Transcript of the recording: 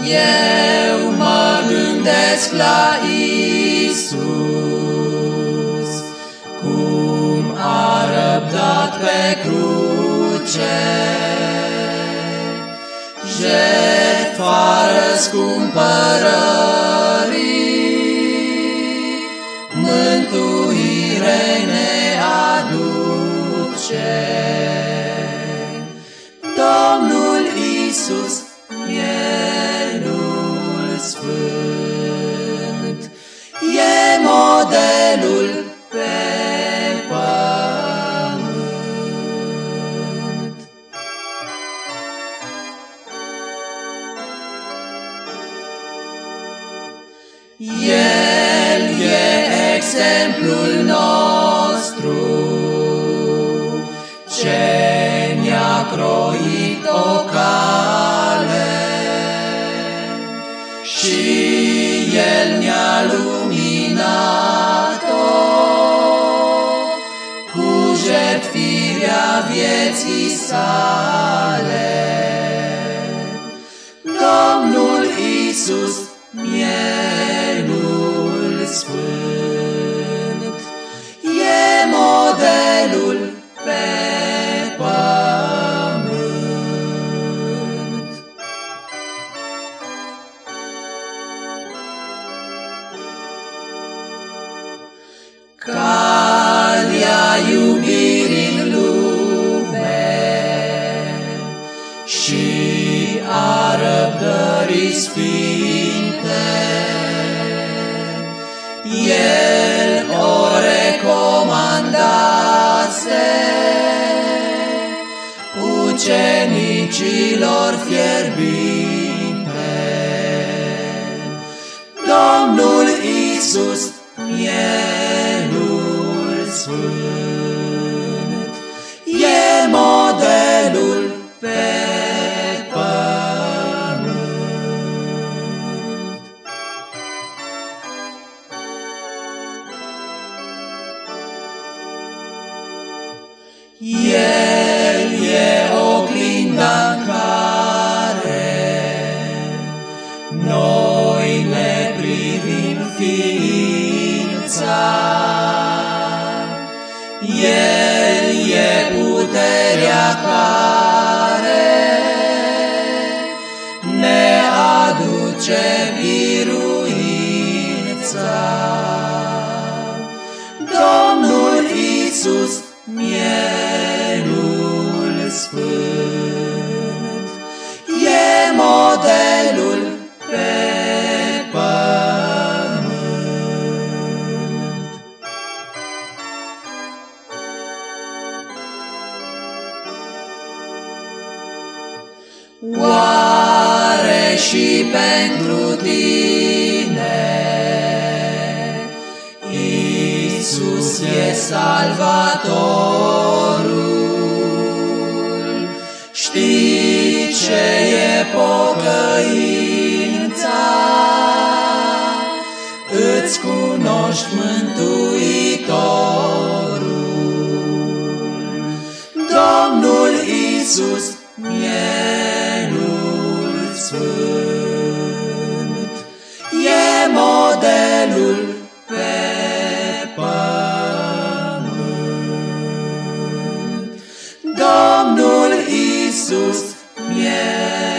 Eu mă gândesc la Isus, cum a răbdat pe cruce, jertfa răscumpărării, mântuire ne aduce. El e exemplul nostru, ce ne-a croit o cale și El ne-a luminat-o cu jertfirea vieții sale. Domnul Isus, răbdării sfinte, El o recomandase ucenicilor fierbinte. Domnul Isus, Mielul Sfânt, El e oglinda în care noi ne privim ființa. El e puterea care Oare și pentru tine? Isus e salvatorul. Știi ce e pocăința? Îți cunoști Mântuitorul. Domnul Isus, modelul pe pământ. Domnul Isus, mielul